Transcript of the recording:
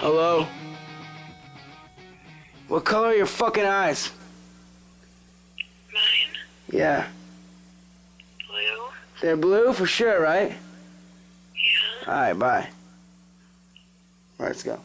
Hello? What color are your fucking eyes? Mine? Yeah. Blue? They're blue for sure, right? Yeah. Alright, bye. All right, let's go.